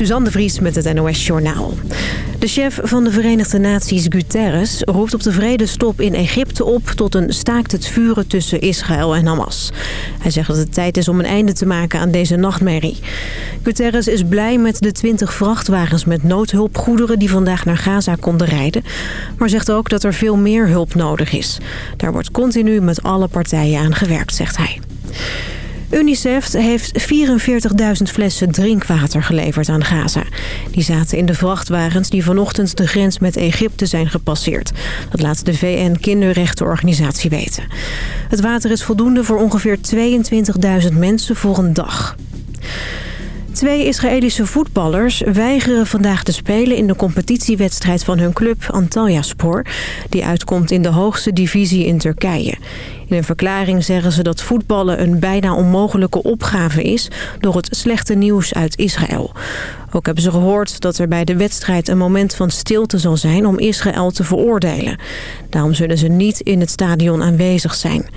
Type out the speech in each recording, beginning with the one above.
Suzanne de Vries met het NOS Journaal. De chef van de Verenigde Naties, Guterres, roept op de vredestop in Egypte op... tot een staakt het vuren tussen Israël en Hamas. Hij zegt dat het tijd is om een einde te maken aan deze nachtmerrie. Guterres is blij met de 20 vrachtwagens met noodhulpgoederen... die vandaag naar Gaza konden rijden. Maar zegt ook dat er veel meer hulp nodig is. Daar wordt continu met alle partijen aan gewerkt, zegt hij. UNICEF heeft 44.000 flessen drinkwater geleverd aan Gaza. Die zaten in de vrachtwagens die vanochtend de grens met Egypte zijn gepasseerd. Dat laat de VN-kinderrechtenorganisatie weten. Het water is voldoende voor ongeveer 22.000 mensen voor een dag. Twee Israëlische voetballers weigeren vandaag te spelen in de competitiewedstrijd van hun club Antalyaspor, die uitkomt in de hoogste divisie in Turkije. In een verklaring zeggen ze dat voetballen een bijna onmogelijke opgave is door het slechte nieuws uit Israël. Ook hebben ze gehoord dat er bij de wedstrijd een moment van stilte zal zijn om Israël te veroordelen. Daarom zullen ze niet in het stadion aanwezig zijn.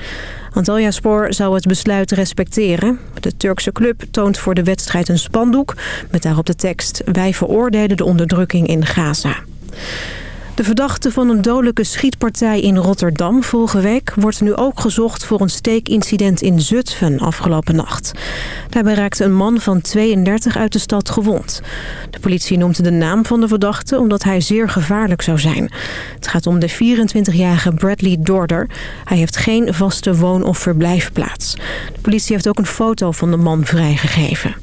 Antalyaspor zou het besluit respecteren. De Turkse club toont voor de wedstrijd een spandoek... met daarop de tekst... Wij veroordelen de onderdrukking in Gaza. De verdachte van een dodelijke schietpartij in Rotterdam vorige week... wordt nu ook gezocht voor een steekincident in Zutphen afgelopen nacht. Daarbij raakte een man van 32 uit de stad gewond. De politie noemt de naam van de verdachte omdat hij zeer gevaarlijk zou zijn. Het gaat om de 24-jarige Bradley Dorder. Hij heeft geen vaste woon- of verblijfplaats. De politie heeft ook een foto van de man vrijgegeven.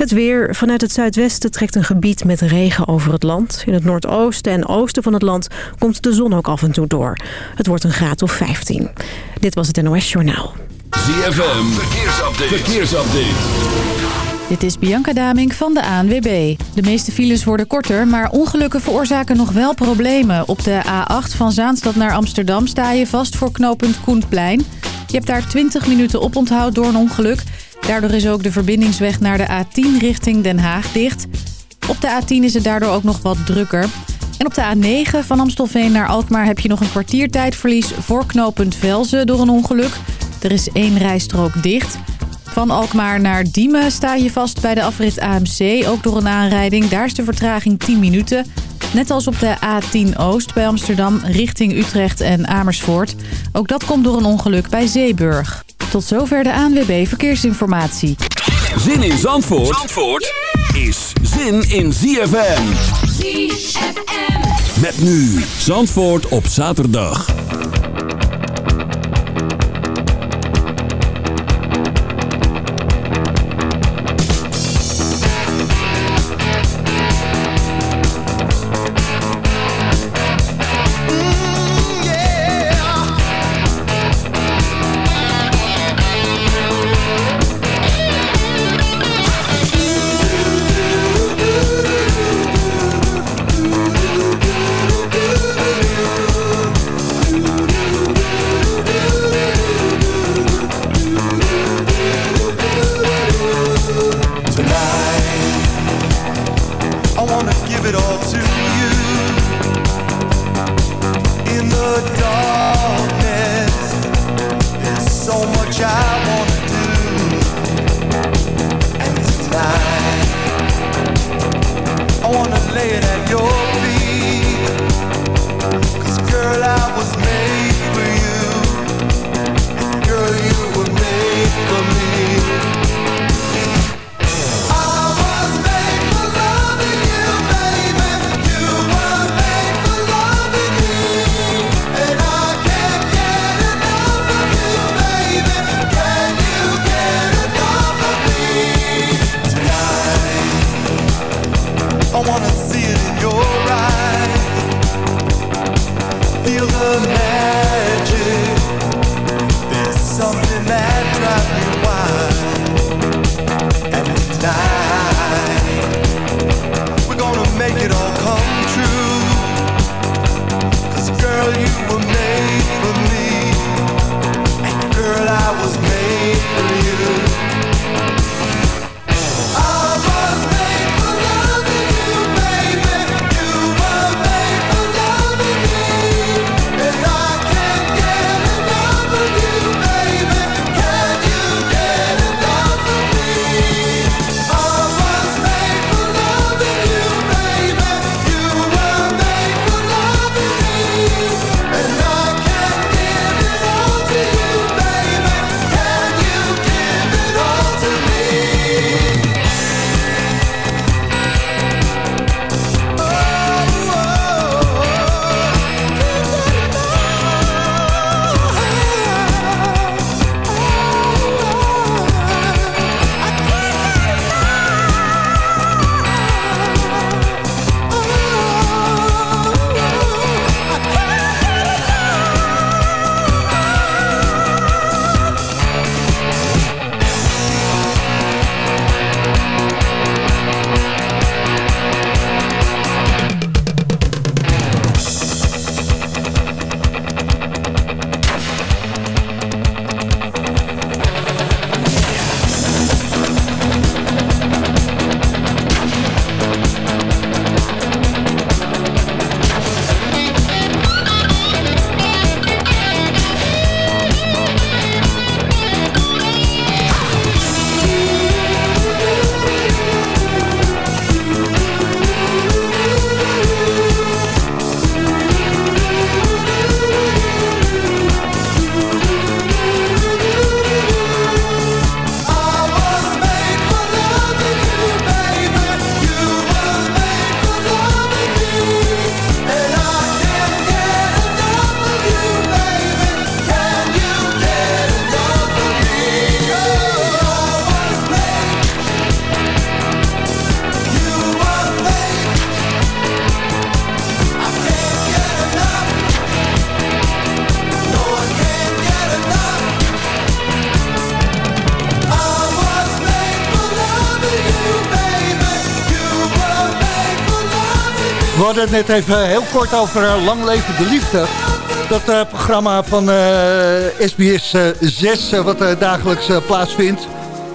Het weer. Vanuit het zuidwesten trekt een gebied met regen over het land. In het noordoosten en oosten van het land komt de zon ook af en toe door. Het wordt een graad of 15. Dit was het NOS Journaal. ZFM. Verkeersupdate. Verkeersupdate. Dit is Bianca Daming van de ANWB. De meeste files worden korter, maar ongelukken veroorzaken nog wel problemen. Op de A8 van Zaanstad naar Amsterdam sta je vast voor knooppunt Koenplein. Je hebt daar 20 minuten op onthoud door een ongeluk... Daardoor is ook de verbindingsweg naar de A10 richting Den Haag dicht. Op de A10 is het daardoor ook nog wat drukker. En op de A9 van Amstelveen naar Alkmaar heb je nog een kwartiertijdverlies voor knooppunt Velzen door een ongeluk. Er is één rijstrook dicht. Van Alkmaar naar Diemen sta je vast bij de afrit AMC, ook door een aanrijding. Daar is de vertraging 10 minuten. Net als op de A10 Oost bij Amsterdam richting Utrecht en Amersfoort. Ook dat komt door een ongeluk bij Zeeburg. Tot zover de ANWB Verkeersinformatie. Zin in Zandvoort, Zandvoort is zin in ZFM. ZFM. Met nu Zandvoort op zaterdag. Het net even heel kort over Lang Leven de Liefde. Dat programma van SBS 6 wat dagelijks plaatsvindt.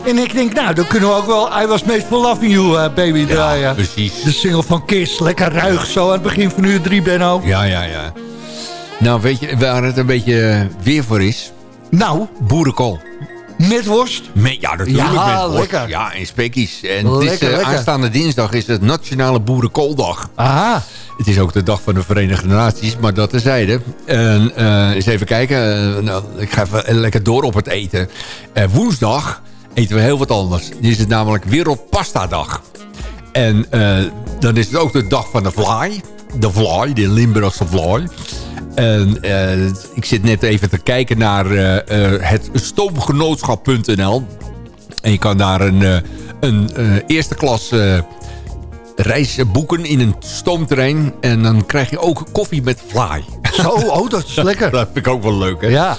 En ik denk, nou, dan kunnen we ook wel I Was Made for Loving You, baby, draaien. Ja, precies. De single van Kiss, lekker ruig zo aan het begin van uur 3, Benno. Ja, ja, ja. Nou, weet je waar het een beetje weer voor is? Nou? Boerenkool. Met worst? Met, ja, natuurlijk ja, met worst. Lekker. Ja, in spekkies. En het is, uh, aanstaande dinsdag is het Nationale Boerenkooldag. Aha. Het is ook de dag van de Verenigde Naties, maar dat terzijde. En uh, eens even kijken. Uh, nou, ik ga even lekker door op het eten. woensdag eten we heel wat anders. Dit is het namelijk Wereldpasta-dag. En dan is het ook de dag van de fly. De fly, de Limburgse fly. En uh, ik zit net even te kijken naar uh, uh, het stoomgenootschap.nl. En je kan daar een, een eerste klas reis boeken in een stoomterrein. En dan krijg je ook koffie met fly. Zo, oh, dat is lekker. dat vind ik ook wel leuk, hè? Ja.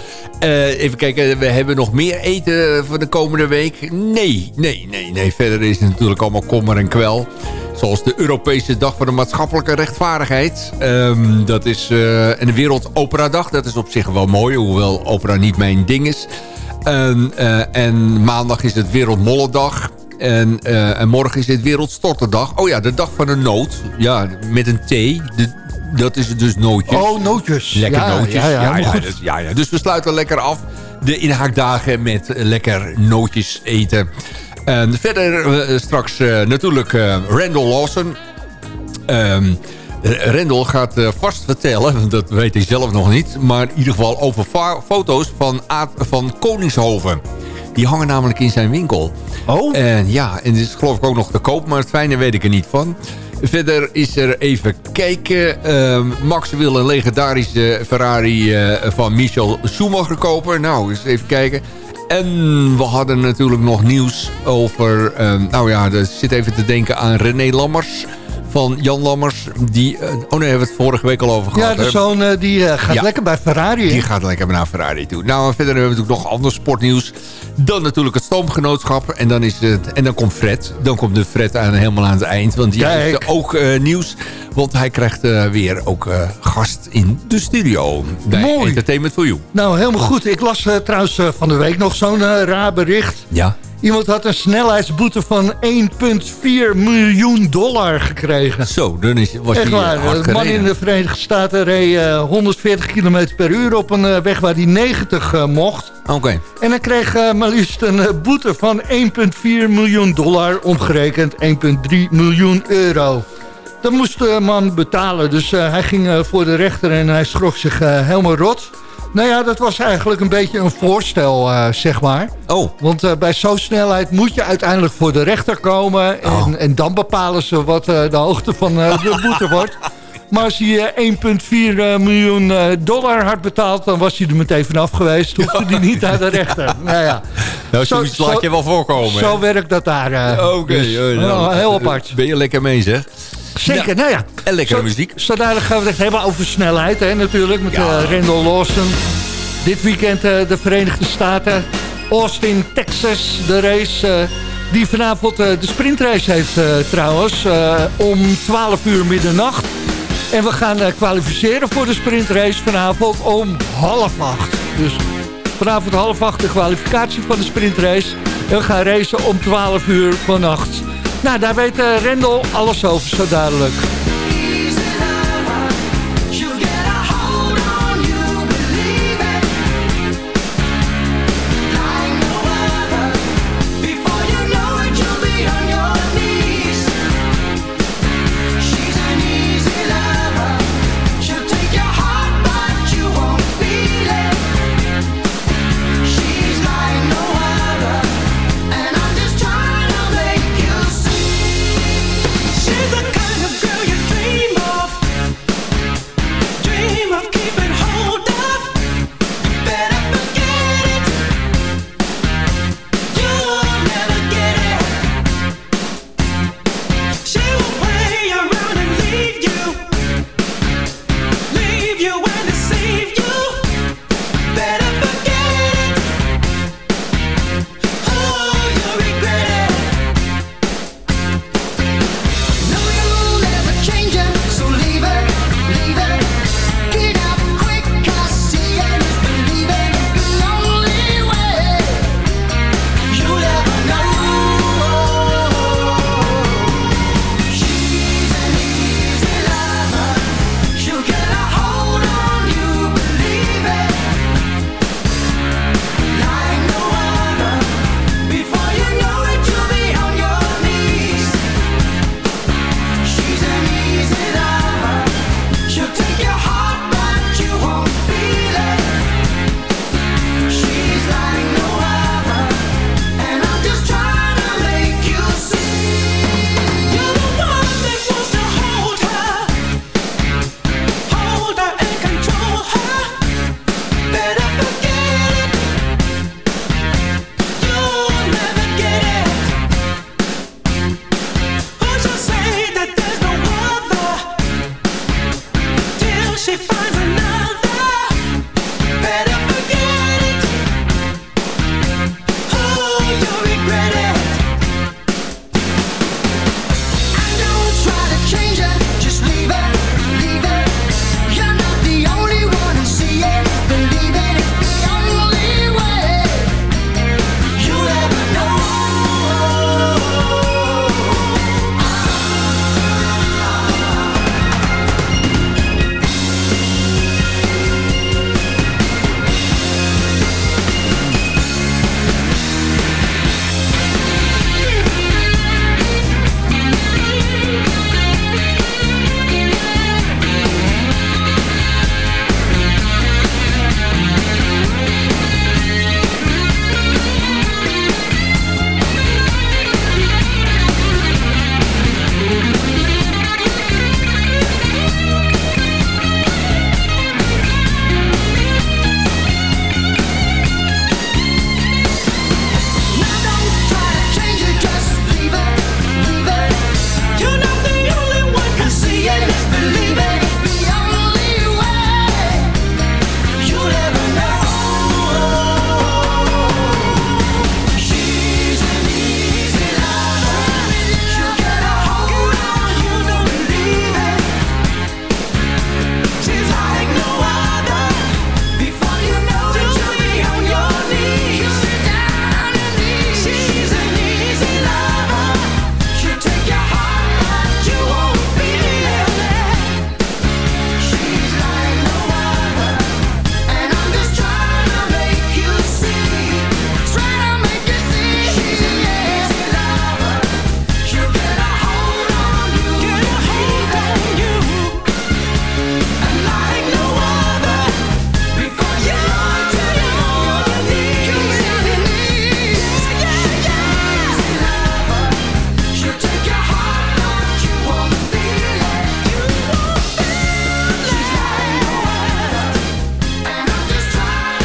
even kijken, we hebben nog meer eten voor de komende week? Nee, nee, nee, nee. Verder is het natuurlijk allemaal kommer en kwel. Zoals de Europese Dag voor de Maatschappelijke Rechtvaardigheid. Um, dat is uh, een Wereldoperadag. Dat is op zich wel mooi, hoewel opera niet mijn ding is. En, uh, en maandag is het Wereldmollendag. En, uh, en morgen is het Wereldstorterdag. Oh ja, de dag van de noot. Ja, met een T. De, dat is dus nootjes. Oh, nootjes. Lekker ja, nootjes. Ja, ja, ja, ja, dus, ja, ja. dus we sluiten lekker af. De inhaakdagen met lekker nootjes eten. En verder uh, straks uh, natuurlijk uh, Randall Lawson. Um, Randall gaat vast vertellen, dat weet hij zelf nog niet... maar in ieder geval over foto's van, Aad, van Koningshoven. Die hangen namelijk in zijn winkel. Oh? En ja, en dit is geloof ik ook nog te koop, maar het fijne weet ik er niet van. Verder is er even kijken. Uh, Max wil een legendarische Ferrari uh, van Michel Schumacher kopen. Nou, eens even kijken. En we hadden natuurlijk nog nieuws over... Uh, nou ja, ik zit even te denken aan René Lammers van Jan Lammers. Die, uh, oh nee, hebben we het vorige week al over gehad. Ja, de zoon die uh, gaat ja, lekker bij Ferrari. Die gaat lekker naar Ferrari toe. Nou, verder hebben we natuurlijk nog ander sportnieuws. Dan natuurlijk het stoomgenootschap. En dan, is het, en dan komt Fred. Dan komt de Fred aan, helemaal aan het eind. Want die Kijk. heeft ook nieuws. Want hij krijgt weer ook gast in de studio. Bij Mooi. Entertainment for You. Nou, helemaal goed. Ik las trouwens van de week nog zo'n raar bericht. Ja. Iemand had een snelheidsboete van 1,4 miljoen dollar gekregen. Zo, dan is, was Echt waar. hard Een man in de Verenigde Staten reed uh, 140 km per uur op een uh, weg waar hij 90 uh, mocht. Oké. Okay. En hij kreeg maar liefst een boete van 1,4 miljoen dollar, omgerekend 1,3 miljoen euro. Dat moest de man betalen, dus hij ging voor de rechter en hij schrok zich helemaal rot. Nou ja, dat was eigenlijk een beetje een voorstel, uh, zeg maar. Oh. Want uh, bij zo'n snelheid moet je uiteindelijk voor de rechter komen. En, Oh. en dan bepalen ze wat uh, de hoogte van de boete wordt. Maar als hij 1,4 miljoen dollar had betaald... dan was hij er meteen vanaf geweest. Hoefde hij niet naar de rechter. Nou ja. Nou, zoiets laat je wel voorkomen. Zo werkt dat daar. Oké. Okay, dus, nou, heel apart. Ben je lekker mee, zeg. Zeker, nou, nou ja. En lekkere zo, muziek. Zo dadelijk gaan we het hebben over snelheid, hè, natuurlijk. Met Ja. uh, Randall Lawson. Dit weekend uh, de Verenigde Staten. Austin, Texas, de race... Uh, die vanavond de sprintrace heeft trouwens. Om 12 uur middernacht. En we gaan kwalificeren voor de sprintrace vanavond om half acht. Dus vanavond half acht de kwalificatie van de sprintrace. En we gaan racen om 12 uur vannacht. Nou, daar weet uh, Rendel alles over, zo dadelijk.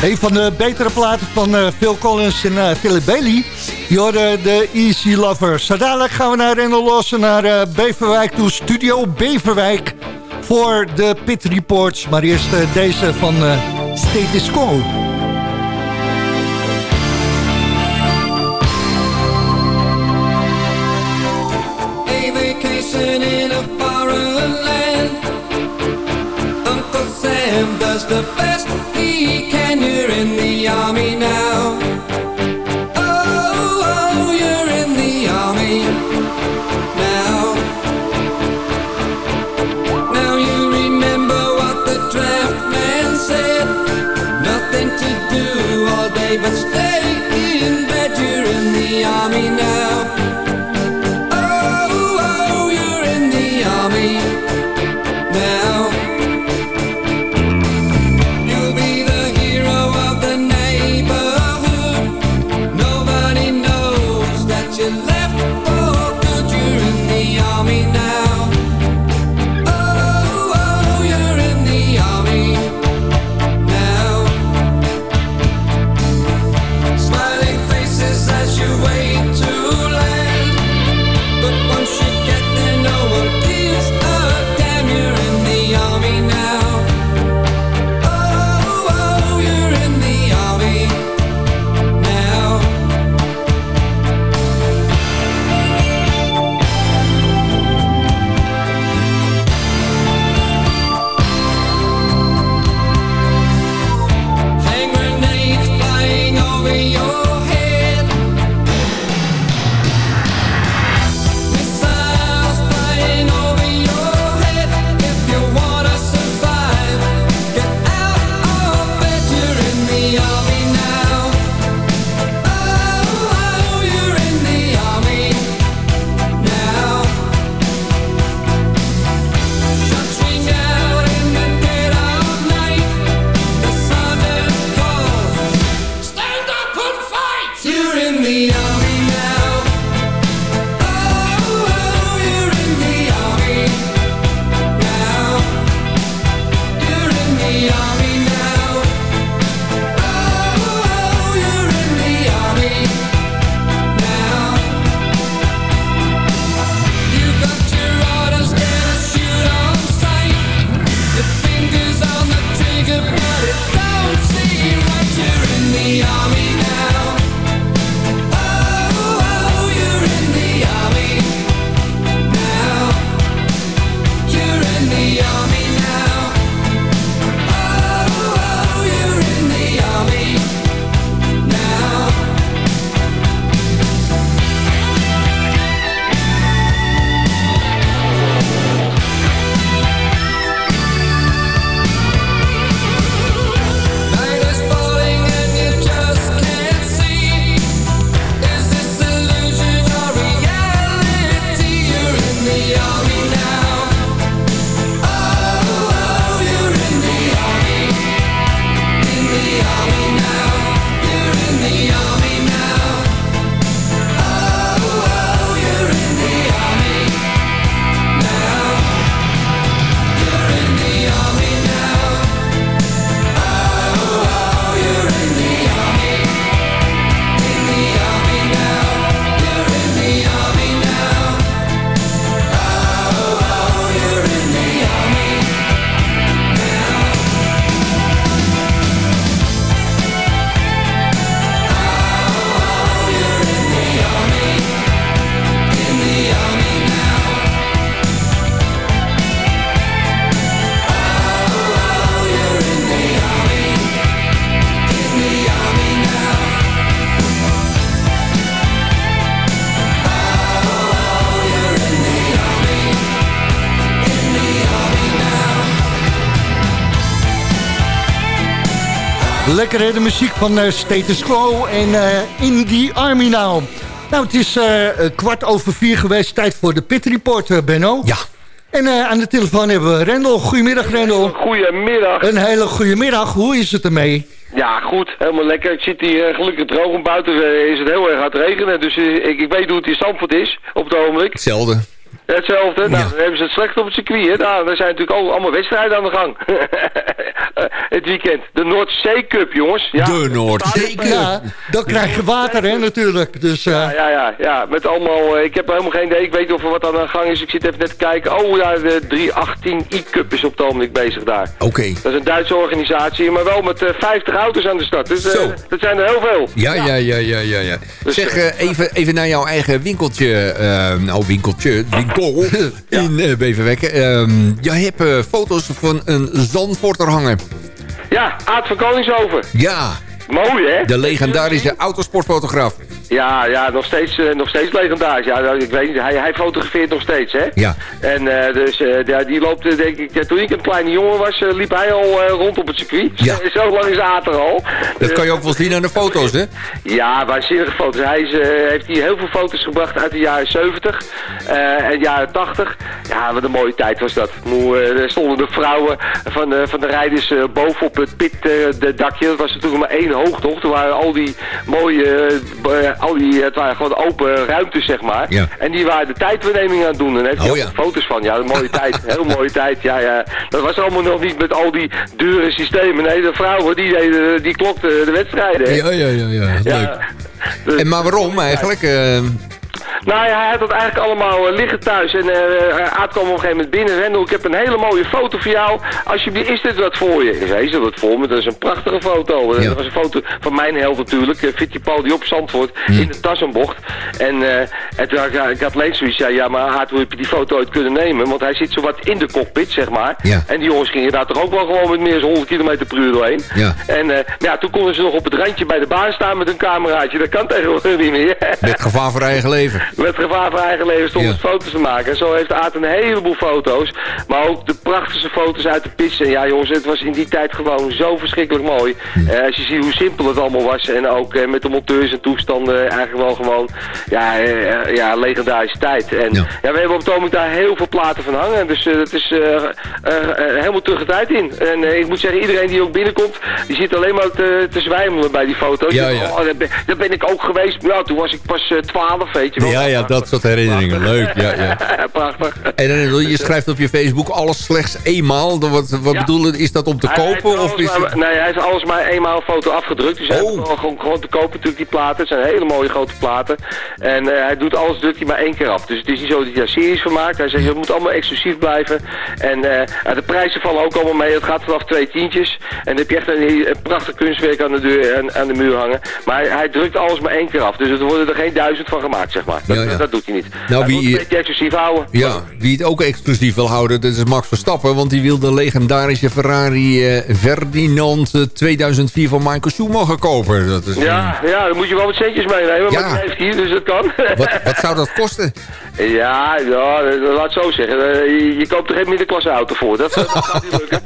Een van de betere platen van uh, Phil Collins en uh, Philip Bailey. Je hoorde de Easy Lovers. Zo gaan we naar Rendel Lossen, naar uh, Beverwijk toe. Studio Beverwijk voor de Pit Reports. Maar eerst deze van Status Quo. Does the best he can. You're in the army now. Oh, oh, you're in the army now. Now you remember what the draft man said. Nothing to do all day but stay in bed. You're in the army now Lekker hè, de muziek van uh, Status Quo en uh, In The Army Now. Nou, het is uh, kwart over vier geweest. Tijd voor de Pit Report, Benno. Ja. En aan de telefoon hebben we Rendel. Goedemiddag, Rendel. Goedemiddag. Een hele goede middag. Hoe is het ermee? Ja, goed. Helemaal lekker. Ik zit hier gelukkig droog. En buiten is het heel erg het regenen. Dus ik, ik weet hoe het in Stamford is op het ogenblik. Hetzelfde. Hetzelfde. Nou, Ja. dan hebben ze het slecht op het circuit. Hè. Nou, er zijn natuurlijk al, allemaal wedstrijden aan de gang. het weekend. De Noordzee Cup, jongens. Ja. De Noordzee Cup. Ja, dan krijg je water, hè, natuurlijk. Dus, eh, Ja, ja, ja, ja, met allemaal, eh, ik heb helemaal geen idee, ik weet niet of er wat aan de gang is. Ik zit even net te kijken. Oh ja, de 318 e-cup is op het ogenblik bezig daar. Oké. Dat is een Duitse organisatie, maar wel met eh, 50 auto's aan de start. Dus eh, Zo. dat zijn er heel veel. Ja, ja, ja, ja, ja. ja. Dus, zeg, eh, even, even naar jouw eigen winkeltje. eh, nou, winkeltje. Winkel in eh Beverwijk. Ehm, jij hebt eh, foto's van een Zandvoorter hangen. Ja, Aad van Koningshoven. Ja, Mooi, hè? de legendarische autosportfotograaf. Ja, ja, nog steeds, eh, nog steeds legendarisch. Ja, nou, ik weet niet, hij, hij fotografeert nog steeds, hè? Ja. En eh, dus ja, die loopt, denk ik, ja, toen ik een kleine jongen was, liep hij al rond op het circuit. Ja. Zo lang is Aad er al. Dat kan je ook wel zien aan de foto's, hè? Ja, waanzinnige foto's. Hij is, heeft hier heel veel foto's gebracht uit de jaren 70 eh, en jaren 80. Ja, wat een mooie tijd was dat. Eh, er stonden de vrouwen van de, van de rijders bovenop het pit de dakje. Dat was natuurlijk maar één hoog, toch? Er waren al die mooie, eh, al die, het waren gewoon open ruimtes, zeg maar. Ja. En die waren de tijdverneming aan het doen. En daar Oh, ja. foto's van. Ja, een mooie tijd. Heel mooie tijd. Ja, ja. Dat was allemaal nog niet met al die dure systemen. Nee, de vrouwen die, deden, die klokten de wedstrijden. hè. Ja, ja, ja, ja. Ja. Leuk. Dus- En maar waarom eigenlijk? Eh, Nou ja, hij had dat eigenlijk allemaal eh, liggen thuis. En eh Aad kwam op een gegeven moment binnen. Rendel, ik heb een hele mooie foto voor jou. Alsjeblieft, is dit wat voor je? Ik zei, is dit wat voor me? Dat is een prachtige foto. Ja. Dat was een foto van mijn held natuurlijk. Uh, Fittipaldi op Zandvoort. In de Tassenbocht. En, eh en toen had ik, had alleen zoiets. Ja, ja, maar Aad, hoe heb je die foto ooit kunnen nemen? Want hij zit zo wat in de cockpit, zeg maar. Ja. En die jongens gingen daar toch ook wel gewoon met meer dan 100 km per uur doorheen. Ja. En ja, toen konden ze nog op het randje bij de baan staan met een cameraatje. Dat kan tegenwoordig niet meer. met gevaar voor eigen leven. Met gevaar voor eigen leven stond Ja. foto's te maken. En zo heeft Aad een heleboel foto's. Maar ook de prachtigste foto's uit de pits. En ja jongens, het was in die tijd gewoon zo verschrikkelijk mooi. Eh, als je ziet hoe simpel het allemaal was. En ook eh, met de monteurs en toestanden eigenlijk wel gewoon... Ja, eh, ja legendarische tijd. En Ja. ja. we hebben op het ogenblik daar heel veel platen van hangen. Dus het is helemaal terug de tijd in. En ik moet zeggen, iedereen die ook binnenkomt... Die zit alleen maar te, te zwijmelen bij die foto's. Ja. Oh, daar, ben, daar ben ik ook geweest. Nou, toen was ik pas eh, 12, weet je wel. Ja, ja, dat soort herinneringen. Leuk, ja, ja. Prachtig. En dan, je schrijft op je Facebook alles slechts eenmaal. Wat, wat Ja. bedoel je, is dat om te Hij kopen? Of is maar-. Nee, hij heeft alles maar eenmaal een foto afgedrukt. Dus hij Oh. gewoon, gewoon te kopen natuurlijk die platen. Het zijn hele mooie grote platen. En eh, hij doet alles, drukt hij maar één keer af. Dus het is niet zo dat hij daar series van maakt. Hij zegt, het moet allemaal exclusief blijven. En eh, de prijzen vallen ook allemaal mee. Het gaat vanaf twee tientjes. En dan heb je echt een, een prachtig kunstwerk aan de, deur, aan, aan de muur hangen. Maar hij, hij drukt alles maar één keer af. Dus er worden er geen duizend van gemaakt, zeg maar. Dat, Ja, ja. dat doet hij niet. Nou, hij wie- moet het een beetje exclusief houden. Ja, wie het ook exclusief wil houden, dat is Max Verstappen. Want die wil de legendarische Ferrari eh, Ferdinand eh, 2004 van Michael Schumacher kopen. Dat is, Ja, ja, dan moet je wel wat centjes meenemen, Ja. maar die heeft hier, dus dat kan. Wat, wat zou dat kosten? Ja, ja, dat- laat het zo zeggen. Eh, Je, je koopt er geen middenklasse auto voor. Dat, dat gaat niet lukken.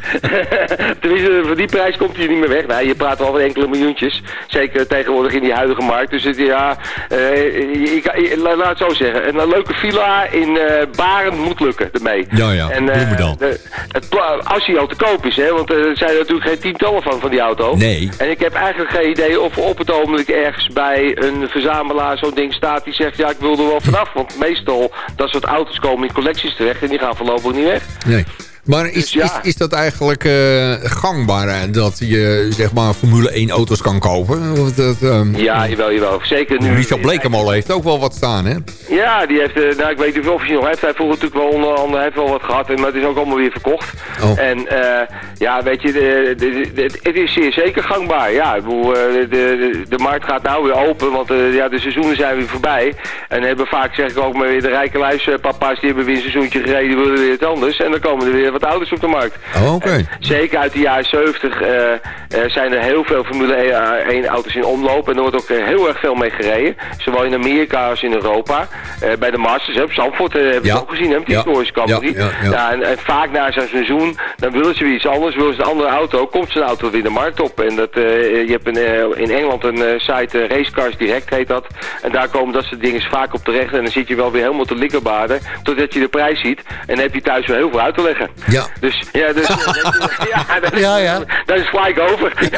Tenminste, voor die prijs komt hij niet meer weg. Nee, je praat wel over enkele miljoentjes. Zeker tegenwoordig in die huidige markt. Dus het, ja, eh, la- laat het zo zeggen. Een, leuke villa in eh Baren moet lukken ermee. Ja, ja, En, eh, de- het, als hij al te koop is, hè, want eh, er zijn er natuurlijk geen tientallen van, van die auto. Nee. En ik heb eigenlijk geen idee of op het ogenblik ergens bij een verzamelaar zo'n ding staat die zegt, ja, ik wil er wel vanaf. Want meestal dat soort auto's komen in collecties terecht en die gaan voorlopig niet weg. Nee. Maar is, Dus ja. is, is dat eigenlijk eh, gangbaar dat je zeg maar Formule 1 auto's kan kopen? Of dat, ehm, Ja, jawel, jawel. Zeker nu. Richard Blekemolen heeft ook wel wat staan, hè? Ja, die heeft, eh, nou ik weet niet of hij nog heeft. Hij heeft vroeger natuurlijk wel onder andere, heeft wel wat gehad, maar het is ook allemaal weer verkocht. Oh. En eh, ja, weet je, de, de, de- het is zeer zeker gangbaar. Ja, de, de, de markt gaat nou weer open, want ja, de seizoenen zijn weer voorbij. En hebben vaak, zeg ik ook maar weer, de rijke luispapa's, die hebben weer een seizoentje gereden, die willen weer het anders. En dan komen er weer wat auto's op de markt. Oh, oké. Zeker uit de jaren 70 eh, eh, zijn er heel veel Formule 1 auto's in omloop. En er wordt ook eh, heel erg veel mee gereden. Zowel in Amerika als in Europa. Eh, bij de Masters, hè, op Zandvoort eh, hebben we Ja. het ook gezien, hè, die Ja. historische categorie. Ja, en, en vaak na zo'n seizoen, dan willen ze weer iets anders. Willen ze een andere auto, komt zo'n auto weer de markt op. En dat, eh, je hebt een, eh, in Engeland een eh, site, eh, Racecars Direct heet dat. En daar komen dat soort dingen vaak op terecht. En dan zit je wel weer helemaal te likkerbaarden, totdat je de prijs ziet. En dan heb je thuis wel heel veel uit te leggen. Ja. Dus ja, dus, ja, dat is, Ja, ja. dat is gelijk over.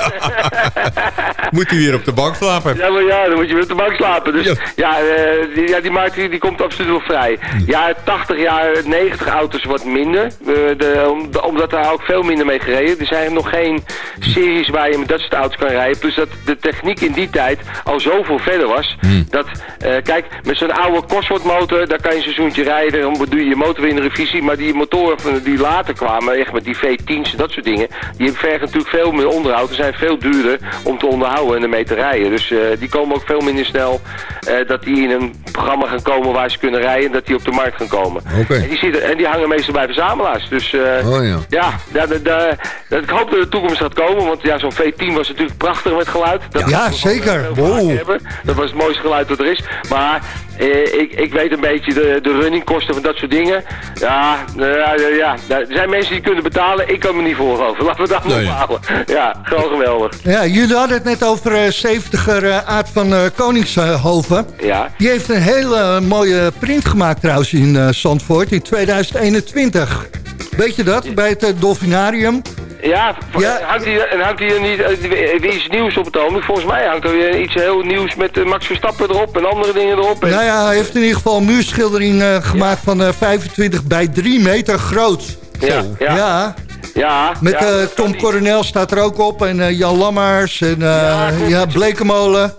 Moet u weer op de bank slapen? Ja, maar ja, dan moet je weer op de bank slapen. Dus Ja. ja, eh, die, ja die markt die, die komt absoluut wel vrij. Ja, 80 jaar 90 auto's wat minder. Eh, de, om- omdat daar ook veel minder mee gereden. Er zijn nog geen series waar je met dat soort auto's kan rijden. Plus dat de techniek in die tijd al zoveel verder was. Dat, eh, kijk, met zo'n oude Cosworth motor, daar kan je een seizoentje rijden. Dan doe je je motor weer in de revisie. Maar die motoren van- die later kwamen, echt met die V10's en dat soort dingen. Die vergen natuurlijk veel meer onderhoud. Die zijn veel duurder om te onderhouden en ermee te rijden. Dus eh, die komen ook veel minder snel eh, dat die in een programma gaan komen waar ze kunnen rijden. En dat die op de markt gaan komen. En, die zitten, en die hangen meestal bij verzamelaars. Dus eh, Oh ja. ja, de- ik hoop dat de toekomst gaat komen. Want ja, zo'n V10 was natuurlijk prachtig met geluid. Dat Ja, zeker. Wow. Dat was het mooiste geluid dat er is. Maar eh, ik, ik weet een beetje de, de runningkosten van dat soort dingen. Ja, nou ja, ja, ja, er zijn mensen die kunnen betalen. Ik kan me niet voorgeloven. Laten we dat maar Nee. ophouden. Ja, gewoon geweldig. Ja, jullie hadden het net over eh 70er eh, Aard van eh, Koningshoven. Ja. Die heeft een hele mooie print gemaakt trouwens in eh, Zandvoort in 2021. Weet je dat? Bij het eh, Dolfinarium. Ja, Ja. Hangt, hier, en hangt hier niet eh, weer iets nieuws op het ogenblik? Volgens mij hangt er weer iets heel nieuws met eh, Max Verstappen erop en andere dingen erop. En, Nou ja, hij heeft in ieder geval een muurschildering eh, gemaakt van eh, 25 bij 3 meter groot. ja, ja, Ja, ja, met eh, Tom. Coronel staat er ook op en eh, Jan Lammers en eh, ja, Blekemolen.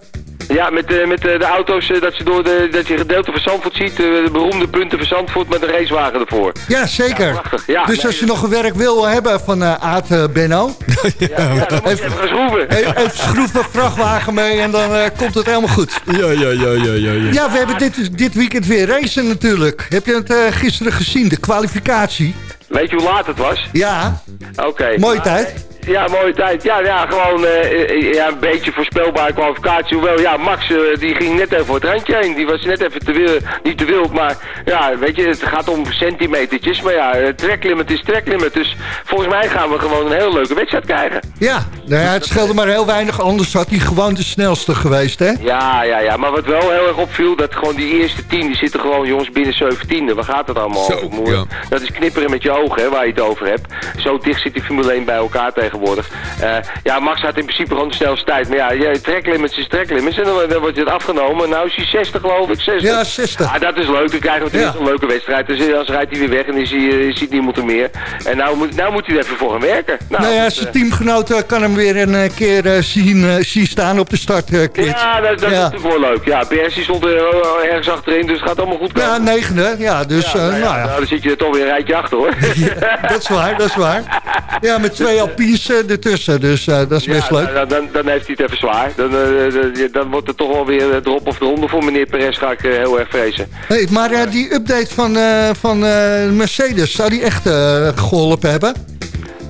Ja, met, met de auto's eh, dat, je door de, dat je gedeelte van Zandvoort ziet. eh, de beroemde punten van Zandvoort met een racewagen ervoor. Ja, zeker. Ja, prachtig. Ja, dus nee, als je nog een werk wil hebben van eh Aad Benno... Ja, ja, dan moet je even gaan schroeven. Even, even schroeven vrachtwagen mee en dan eh, komt het helemaal goed. Ja, ja, ja, ja, ja. ja. Ja, we hebben dit, dit weekend weer racen natuurlijk. Heb je het eh, gisteren gezien, de kwalificatie? Weet je hoe laat het was? Ja, Oké. mooie Maar, tijd. Ja, mooie tijd. Ja, ja gewoon eh, eh, ja, een beetje voorspelbare kwalificatie. Hoewel, ja, Max eh, die ging net even over het randje heen. Die was net even te wil, niet te wild, maar ja, weet je, het gaat om centimetertjes. Maar ja, tracklimit is tracklimit. Dus volgens mij gaan we gewoon een hele leuke wedstrijd krijgen. Ja, nou ja, het scheelde maar heel weinig, anders had hij gewoon de snelste geweest, hè? Ja, ja, ja. Maar wat wel heel erg opviel, dat gewoon die eerste tien, die zitten gewoon, jongens, binnen 17e. Waar gaat het allemaal Zo, over? Ja. Dat is knipperen met je ogen, hè, waar je het over hebt. Zo dicht zit die Formule 1 bij elkaar tegenwoordig. Eh, ja, Max had in principe gewoon de snelste tijd. Maar ja, ja tracklimits is tracklimits. En dan, dan wordt het afgenomen. Nou is hij 60, geloof ik. 60. Ja, 60. Ja, dat is leuk. Dan krijgen we Ja. een leuke wedstrijd. Dus eh, als rijdt hij weer weg en is hij, eh, ziet niemand er meer. En nou moet, nou moet hij er even voor gaan werken. Nou, Nou ja, zijn eh, teamgenoot eh, kan hem weer een eh, keer eh, zien, eh, zien staan op de startkrit. ja, dat, dat Ja. is natuurlijk wel leuk. Ja, Persie stond er eh, ergens achterin, dus het gaat allemaal goed komen. Ja, negende. Ja, dus Ja, eh, nou ja, nou ja. nou, dan zit je er toch weer een rijtje achter hoor. dat is waar, dat is waar. Ja, met twee Alpines eh, ertussen, dus eh, dat is best Ja, leuk. nou, dan, dan heeft hij het even zwaar. Dan, eh, dan- wordt het toch wel weer erop of eronder voor meneer Perez, ga ik heel erg vrezen. Hey, maar die update van, van Mercedes, zou die echt eh, geholpen hebben?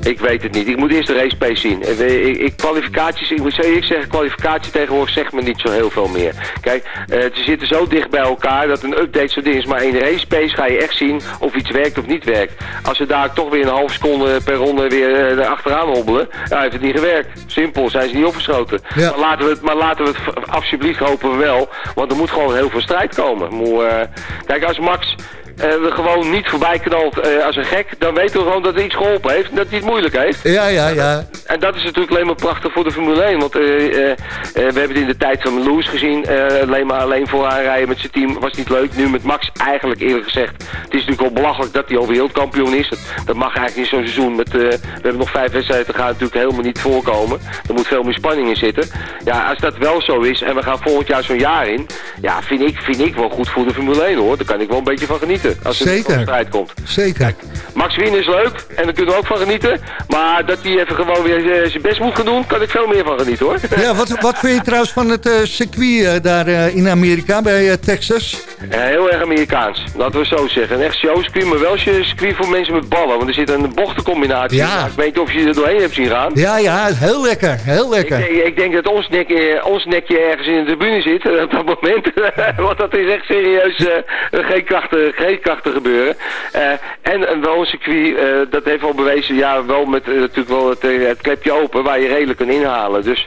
Ik weet het niet. Ik moet eerst de race pace zien. Eh, Ik, ik, kwalificaties, ik moet zeggen, kwalificatie tegenwoordig zegt me niet zo heel veel meer. Kijk, eh, ze zitten zo dicht bij elkaar dat een update zo ding is. Maar in de race pace ga je echt zien of iets werkt of niet werkt. Als we daar toch weer een half seconde per ronde weer eh, achteraan hobbelen, dan heeft het niet gewerkt. Simpel, zijn ze niet opgeschoten. Ja. Maar laten we het, maar laten we het alsjeblieft hopen we wel. Want er moet gewoon heel veel strijd komen. Moe, eh, kijk, als Max eh, er gewoon niet voorbij knalt eh, als een gek, dan weten we gewoon dat hij iets geholpen heeft en dat hij het moeilijk heeft. Ja, ja, ja. En dat is natuurlijk alleen maar prachtig voor de Formule 1. Want eh, eh, we hebben het in de tijd van Lewis gezien. alleen maar alleen vooraan rijden met zijn team was niet leuk. Nu met Max eigenlijk eerlijk gezegd. Het is natuurlijk wel belachelijk dat hij al wereldkampioen is. Dat, dat mag eigenlijk in zo'n seizoen. Met, we hebben nog vijf wedstrijden te gaan natuurlijk helemaal niet voorkomen. Er moet veel meer spanning in zitten. Ja, als dat wel zo is en we gaan volgend jaar zo'n jaar in. Ja, vind ik, vind ik wel goed voor de Formule 1 hoor. Daar kan ik wel een beetje van genieten. Als er Zeker. een strijd komt. Zeker. Max winnen is leuk en daar kunnen we ook van genieten. Maar dat hij even gewoon weer eh, zijn best moet gaan doen, kan ik veel meer van genieten hoor. Ja, wat, wat vind je trouwens van het eh, circuit eh, daar in Amerika, bij Texas? Heel erg Amerikaans, laten we het zo zeggen. Een echt showscreen, maar wel een circuit voor mensen met ballen. Want er zit een bochtencombinatie. Ja. Ik weet niet of je er doorheen hebt zien gaan. Ja, ja, heel lekker, heel Ik lekker. denk, ik denk dat ons, nek, ons nekje ergens in de tribune zit op dat moment. Want dat is echt serieus geen, krachten, geen krachten gebeuren. Eh, en een wel een circuit, eh, dat heeft wel bewezen, ja, wel met eh, natuurlijk wel het, het klepje open waar je redelijk kan inhalen. Dus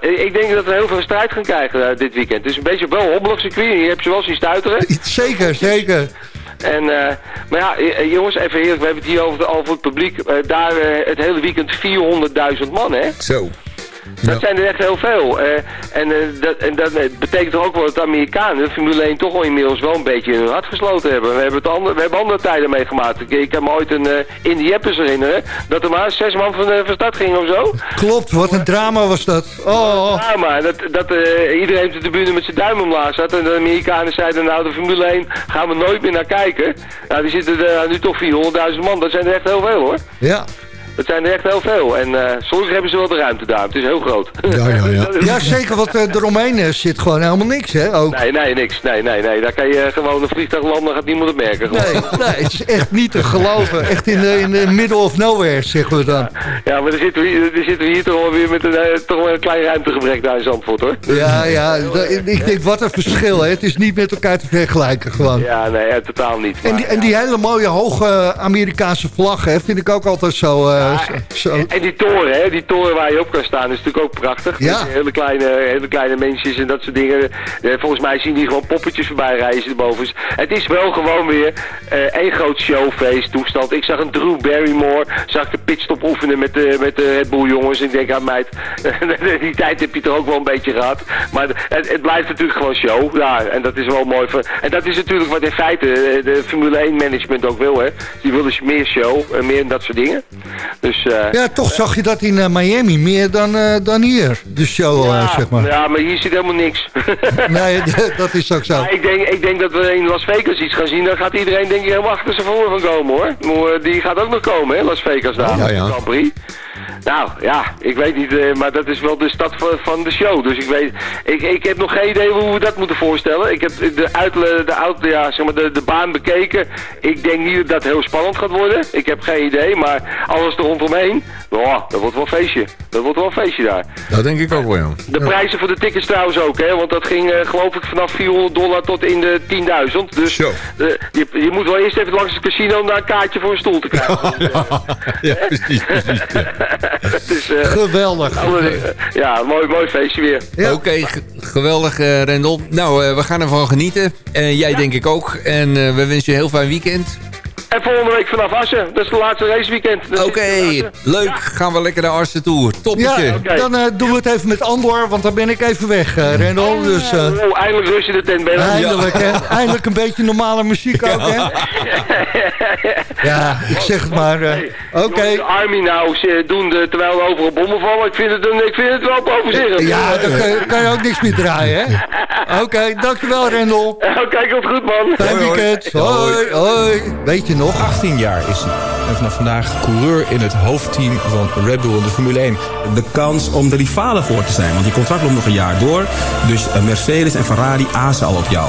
ik denk dat we heel veel strijd gaan krijgen dit weekend. Het is een beetje wel een hobbelig circuit, hier heb je wel zien stuiteren. Zeker, zeker. En, maar ja, jongens, even eerlijk, we hebben het hier over, over het publiek. Daar het hele weekend 400.000 man, hè? Zo. Dat zijn er echt heel veel. Eh, en eh, dat, en dat eh, betekent toch ook wel dat de Amerikanen de Formule 1 toch wel inmiddels wel een beetje in hun hart gesloten hebben. We hebben, het ander, we hebben andere tijden meegemaakt. Ik, ik kan me ooit een uh, herinneren. Dat er maar zes man van, van start ging of zo. Klopt, wat een drama was dat. Oh. Ja, maar dat, dat iedereen op de tribune met zijn duim omlaag zat. En de Amerikanen zeiden nou de Formule 1 gaan we nooit meer naar kijken. Nou, die zitten er nu toch 400.000 man. Dat zijn er echt heel veel hoor. Ja. Dat zijn er echt heel veel. En uh, soms hebben ze wel de ruimte daar. Het is heel groot. Ja, ja, ja. ja zeker, want uh, eromheen zit gewoon helemaal niks, hè? Ook. Nee, nee, niks. Nee, nee, nee. Daar kan je gewoon een vliegtuig landen, gaat niemand het merken. Nee, nee, het is echt niet te geloven. Echt in de, in de middle of nowhere, zeggen we dan. Ja, maar dan zitten we hier, dan zitten we hier toch wel weer met een, uh, toch wel een klein ruimtegebrek daar in Zandvoort, hoor. Ja, ja. Ik denk, wat een verschil, hè? Het is niet met elkaar te vergelijken, gewoon. Ja, nee, totaal niet. Maar, en, die, en die hele mooie, hoge Amerikaanse vlag, hè, vind ik ook altijd zo... Ja, zo en die toren, hè, die toren waar je op kan staan, is natuurlijk ook prachtig. Ja. Hele kleine, hele kleine mensjes en dat soort dingen. Volgens mij zien die gewoon poppetjes voorbij reizen erboven. Het is wel gewoon weer uh, één groot showfeest toestand. Ik zag een Drew Barrymore, zag de pitstop oefenen met de, met de Red Bull jongens. Ik denk aan meid, die tijd heb je toch ook wel een beetje gehad. Maar het, het blijft natuurlijk gewoon show. Ja, en dat is wel mooi. Voor, en dat is natuurlijk wat in feite de Formule 1 management ook wil, hè. Die willen dus meer show en meer dat soort dingen. Dus... Uh, ja, toch zag je dat in uh, Miami meer dan, uh, dan hier, de show, ja, uh, zeg maar. Ja, maar hier zit helemaal niks. nee, dat is ook zo. Maar ik, denk, ik denk dat we in Las Vegas iets gaan zien. Dan gaat iedereen denk ik helemaal achter zijn voren van komen, hoor. Maar, die gaat ook nog komen, hè, Las Vegas daar. Ja, ja. Grand Prix. Nou, ja, ik weet niet, uh, maar dat is wel de stad van, van de show. Dus ik weet, ik, ik heb nog geen idee hoe we dat moeten voorstellen. Ik heb de, uit, de, auto, ja, zeg maar de, de baan bekeken. Ik denk niet dat dat heel spannend gaat worden. Ik heb geen idee, maar alles er rondomheen, oh, dat wordt wel een feestje. Dat wordt wel een feestje daar. Dat denk ik ook wel, ja. De prijzen voor de tickets trouwens ook, hè. Want dat ging, uh, geloof ik, vanaf 400 dollar tot in de 10.000. Dus uh, je, je moet wel eerst even langs het casino om daar een kaartje voor een stoel te krijgen. ja, precies, precies. dus, uh, geweldig. ja, mooi, mooi feestje weer. Ja. Oké, okay, geweldig uh, Rendel. Nou, uh, we gaan ervan genieten. En jij ja. denk ik ook. En we wensen je een heel fijn weekend. En volgende week vanaf Assen. Dat is de laatste raceweekend. Oké, okay, leuk. Ja. Gaan we lekker naar Assen toe. Toppetje. Ja, okay. dan uh, doen we het even met Andor, want dan ben ik even weg, uh, Rendel. Oh, dus, uh, oh, eindelijk rust je de tent bij. Eindelijk, hè. Eindelijk een beetje normale muziek ook, hè. Ja, ik zeg het maar. Oké. Okay. De Army nou doen de, terwijl we overal bommen vallen. Ik vind het, een, ik vind het wel bovenzinnig. Ja, dan kan je, kan je ook niks meer draaien, hè. Oké, okay, dankjewel, Rendel. Oké, okay, komt goed, man. Fijn weekend. Hoi, hoi. Weet je nog? 18 jaar is hij. En vanaf vandaag coureur in het hoofdteam van Red Bull in de Formule 1. De kans om de rivalen voor te zijn. Want die contract loopt nog een jaar door. Dus Mercedes en Ferrari azen al op jou.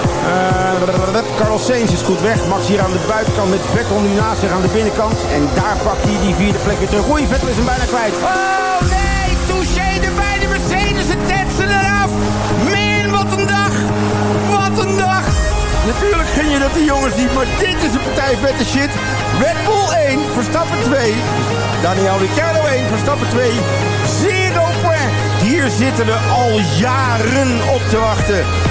uh, Carlos Sainz is goed weg. Max hier aan de buitenkant met Vettel nu naast zich aan de binnenkant. En daar pakt hij die vierde plek weer terug. Oei, Vettel is hem bijna kwijt. Oh nee, touché erbij. De Mercedes en tetsen eraf. Min, wat een dag. Wat een dag. Natuurlijk gun je dat die jongens niet, maar dit is een partij vette shit. Red Bull 1, Verstappen 2. Daniel Ricciardo 1, Verstappen 2. Zero point. Hier zitten we al jaren op te wachten.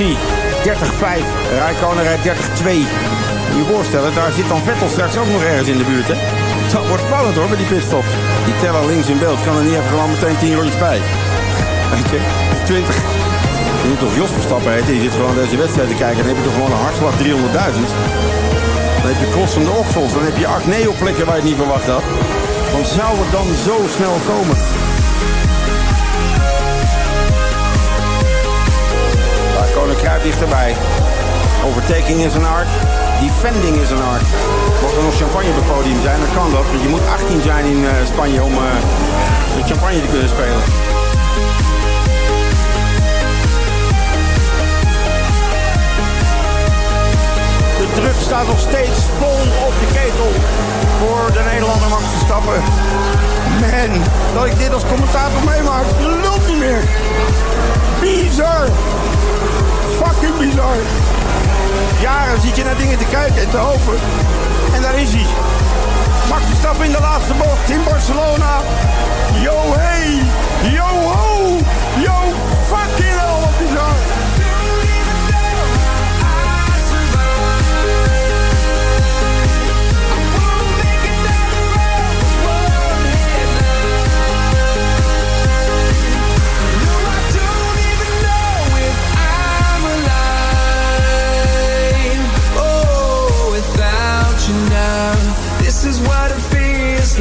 30-5. Rijkonen rijdt 30-2. Moet je voorstellen, daar zit dan Vettel straks ook nog ergens in de buurt, hè? Dat wordt spannend hoor, met die pitstop. Die teller links in beeld kan er niet even gewoon meteen 10 rondjes bij. Weet je, 20. Je moet toch Jos Verstappen heet, je zit gewoon deze wedstrijd te kijken. Dan heb je toch gewoon een hartslag 300.000. Dan heb je klossende oksels, dan heb je acne-plekken waar je het niet verwacht had. Want zou het dan zo snel komen? Koning kruipt dichterbij. Overtaking is een art. Defending is een art. Mocht er nog champagne op het podium zijn, dan kan dat. Want je moet 18 zijn in eh, Spanje om eh, de champagne te kunnen spelen. De druk staat nog steeds vol op de ketel voor de Nederlander Max Verstappen. Man, dat ik dit als commentator meemaak, lult niet meer. Bizar. Fucking bizar. Jaren zit je naar dingen te kijken en te hopen. En daar is hij. Max Verstappen in de laatste bocht in Barcelona. Yo hey, yo ho, yo fucking hell, wat bizar.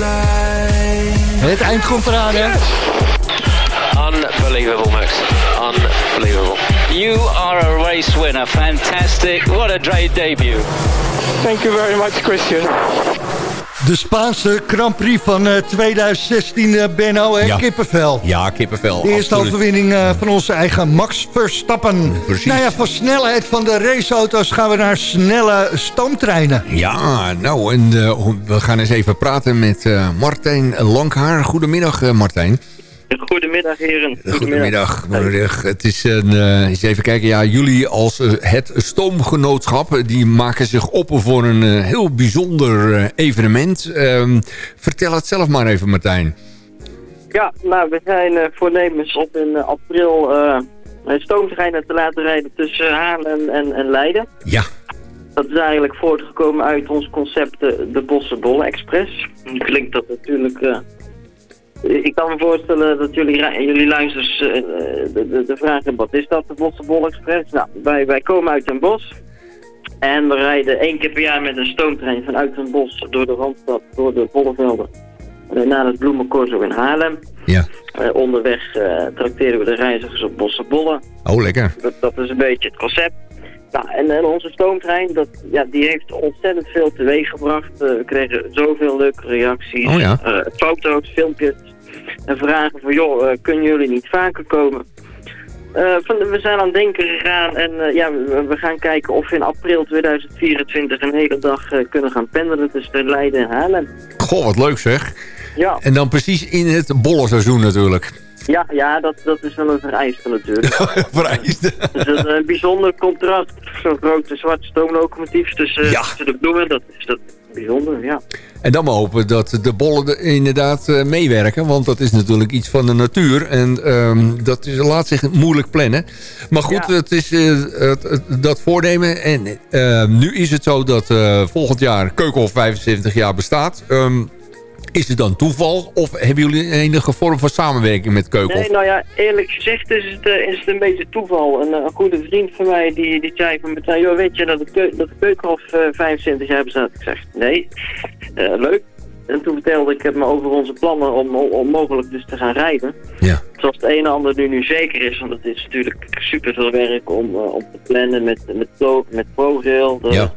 Het eind komt eraan, hè? Unbelievable, Max. Unbelievable. You are a race winner. Fantastic. What a great debut. Thank you very much, Christian. De Spaanse Grand Prix van eh, 2016, eh, Benno? Ja. Kippenvel. Ja, kippenvel. De eerste absoluut. overwinning eh, van onze eigen Max Verstappen. Precies. Nou ja, van snelheid van de raceauto's gaan we naar snelle stoomtreinen. Ja, nou, en eh, we gaan eens even praten met eh, Martijn Langhaar. Goedemiddag, eh, Martijn. Goedemiddag, heren. Goedemiddag. Goedemiddag. Het is een, eh, eens even kijken. Ja, jullie als eh, het Stoomgenootschap... die maken zich op voor een eh, heel bijzonder evenement. Ehm, vertel het zelf maar even, Martijn. Ja, nou, we zijn voornemens op in april eh stoomtreinen te laten rijden tussen Haarlem en, en Leiden. Ja. Dat is eigenlijk voortgekomen uit ons concept de Bossenbolle Express. Nu klinkt dat natuurlijk... eh, ik kan me voorstellen dat jullie, jullie luisters eh, de, de, de vraag hebben, wat is dat, de Bossenbolle Express? Nou, wij, wij komen uit Den Bosch. En we rijden één keer per jaar met een stoomtrein vanuit Den Bosch door de Randstad, door de Bollevelden. eh, Naar het Bloemencorso in Haarlem. Ja. Eh, onderweg eh trakteren we de reizigers op Bossenbollen. Oh, lekker. Dat, dat is een beetje het concept. Nou, en, en onze stoomtrein, dat, ja, die heeft ontzettend veel teweeg gebracht. Eh, we kregen zoveel leuke reacties, Oh ja. eh, foto's, filmpjes. En vragen van, joh, eh, kunnen jullie niet vaker komen? Van, we zijn aan het denken gegaan en ja, we, we gaan kijken of we in april 2024 een hele dag kunnen gaan pendelen tussen Leiden en Haarlem. Goh, wat leuk zeg. Ja, En dan precies in het bollenseizoen natuurlijk. Ja, ja dat, dat is wel een vereiste natuurlijk. Vereist. Dus dat is een bijzonder contrast. Zo'n grote zwarte stoomlocomotief tussen, tussen de bloemen. Dat is dat bijzonder, ja. En dan maar hopen dat de bollen er inderdaad eh, meewerken. Want dat is natuurlijk iets van de natuur. En ehm, dat is, laat zich moeilijk plannen. Maar goed, het is eh, dat voornemen. En eh, nu is het zo dat eh, volgend jaar Keukenhof 75 jaar bestaat. Ehm, is het dan toeval? Of hebben jullie enige vorm van samenwerking met Keukenhof? Nee, nou ja, eerlijk gezegd is het, eh, is het een beetje toeval. Een, eh, een goede vriend van mij die, die zei van meteen, joh, weet je dat de, keu dat de Keukenhof eh, 25 jaar bestaat? Ik zeg, nee, leuk. En toen vertelde ik hem over onze plannen om, om, mogelijk dus te gaan rijden. Ja. Zoals het een en ander nu, nu zeker is, want het is natuurlijk super veel werk om, om te plannen met, met, met ProRail. Ja.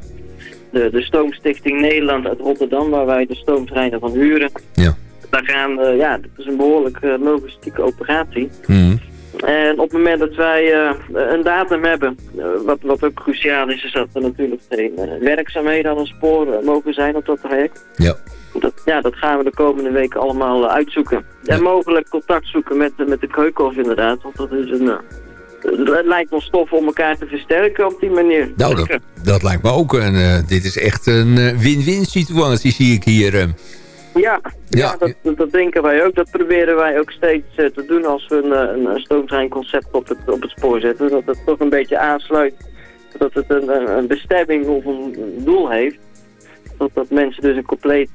De, de Stoomstichting Nederland uit Rotterdam, waar wij de stoomtreinen van huren. Ja. Daar gaan, eh, ja, dat is een behoorlijk eh, logistieke operatie. Mhm. En op het moment dat wij eh, een datum hebben, wat, wat ook cruciaal is, is dat er natuurlijk geen werkzaamheden aan het spoor mogen zijn op dat traject. Ja. Dat, ja, dat gaan we de komende weken allemaal uitzoeken. En mogelijk contact zoeken met, met de Keukenhof inderdaad, want dat is een... het lijkt ons tof om elkaar te versterken op die manier. Nou, dat, dat lijkt me ook. En, eh, dit is echt een eh, win-win situatie, zie ik hier. eh. Ja, ja. dat, dat, denken wij ook. Dat proberen wij ook steeds te doen als we een, een, stoomtreinconcept op het, op het spoor zetten. Dat het toch een beetje aansluit dat het een, een, een bestemming of een doel heeft. Dat, dat mensen dus een compleet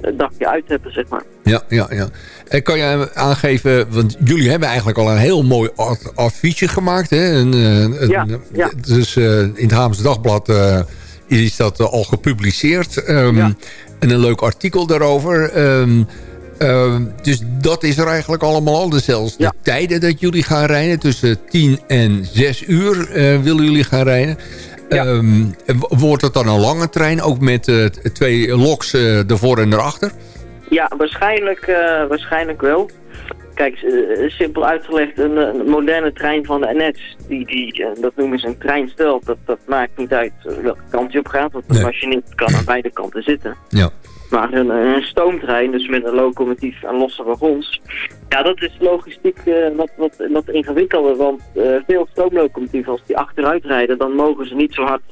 eh, dagje uit hebben, zeg maar. Ja, ja, ja. En kan je aangeven, want jullie hebben eigenlijk al een heel mooi ad- adviesje gemaakt. Hè? Een, eh, een, Ja, ja. Dus eh, in het Haams Dagblad eh, is dat al gepubliceerd. Ehm, En een leuk artikel daarover. Ehm, ehm, dus dat is er eigenlijk allemaal al. Dus zelfs de tijden dat jullie gaan rijden. Tussen 10 en 6 uur willen jullie gaan rijden. Ehm, wordt het dan een lange trein? Ook met eh, twee loks eh, ervoor en erachter? Ja, waarschijnlijk, eh, waarschijnlijk wel. Kijk, simpel uitgelegd, een, een moderne trein van de NS, die, die, dat noemen ze een treinstel. Dat, dat maakt niet uit welke kant je op gaat, want de machinist kan aan beide kanten zitten. Ja. Maar een, een stoomtrein, dus met een locomotief en losse wagons, ja, dat is logistiek eh, wat, wat, wat ingewikkelder. Want eh, veel stoomlocomotieven, als die achteruit rijden, dan mogen ze niet zo hard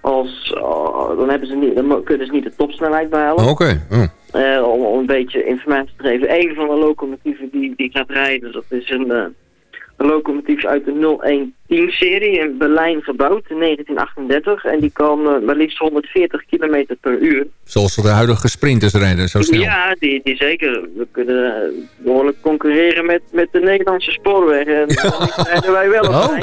als... oh, dan, hebben ze niet, dan kunnen ze niet de topsnelheid behalen. Oké. oh. Eh, om, om een beetje informatie te geven. Een van de locomotieven die, die gaat rijden, dat is een, eh, een locomotief uit de 0110-serie in Berlijn gebouwd in 1938. En die kan eh, maar liefst 140 km per uur. Zoals de huidige sprinters rijden, zo snel. Ja, die, die zeker. We kunnen eh, behoorlijk concurreren met, met de Nederlandse spoorwegen. En dan rijden wij wel op Oh.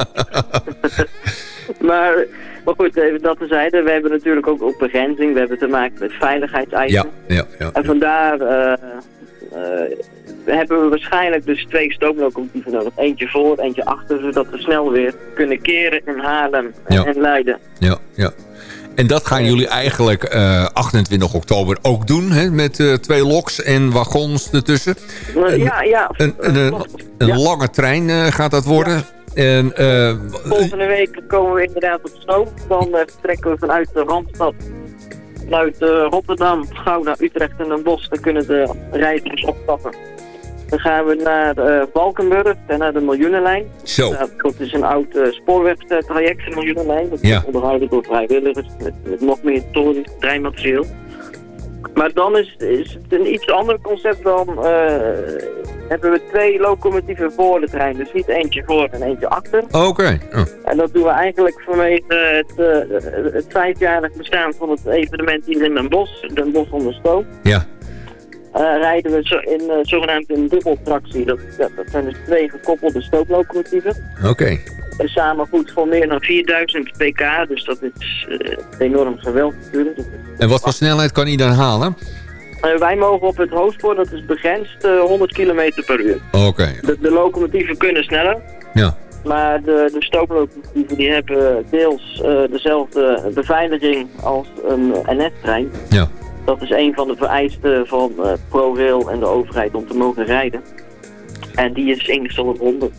maar, maar goed, even dat tezijde. We hebben natuurlijk ook, ook begrenzing. We hebben te maken met veiligheidseisen. Ja, ja, ja. En vandaar eh, eh, hebben we waarschijnlijk dus twee stoomlocomotieven nodig. Eentje voor, eentje achter, zodat we snel weer kunnen keren in Haarlem en, Ja. en Leiden. Ja, ja. En dat gaan jullie eigenlijk eh, 28 oktober ook doen, hè? Met eh, twee loks en wagons ertussen. Eh, ja, ja. Een, een, een, een lange trein eh, gaat dat worden. En, eh, Volgende week komen we inderdaad op stoom. Dan eh, vertrekken we vanuit de Randstad. Vanuit eh, Rotterdam, Gouda, Utrecht en Den Bosch. Dan kunnen de reizigers opstappen. Dan gaan we naar eh, Valkenburg en naar de Miljoenenlijn. Zo. Nou, dat is een oud spoorwegtraject, de Miljoenenlijn. Dat Ja. wordt onderhouden door vrijwilligers met, met nog meer historisch treinmaterieel. Maar dan is, is het een iets ander concept dan... eh, hebben we twee locomotieven voor de trein. Dus niet eentje voor en eentje achter. Oké. Oh. En dat doen we eigenlijk vanwege het, eh, het vijfjarig bestaan van het evenement hier in Den Bosch, Den Bosch onder stoom. Ja. Eh, rijden we zo in uh, zogenaamd een dubbeltractie. Dat, dat, dat zijn dus twee gekoppelde stooklocomotieven. Oké. En samen goed voor meer dan 4000 pk, dus dat is eh, enorm geweldig natuurlijk. En wat voor snelheid kan hij dan halen? Eh, wij mogen op het hoofdspoor, dat is begrensd, eh, 100 km per uur. Oké. De, de locomotieven kunnen sneller. Ja. Maar de, de die hebben deels eh, dezelfde beveiliging als een NS-trein. Ja. Dat is een van de vereisten van eh, ProRail en de overheid om te mogen rijden. En die is ingesteld op 100.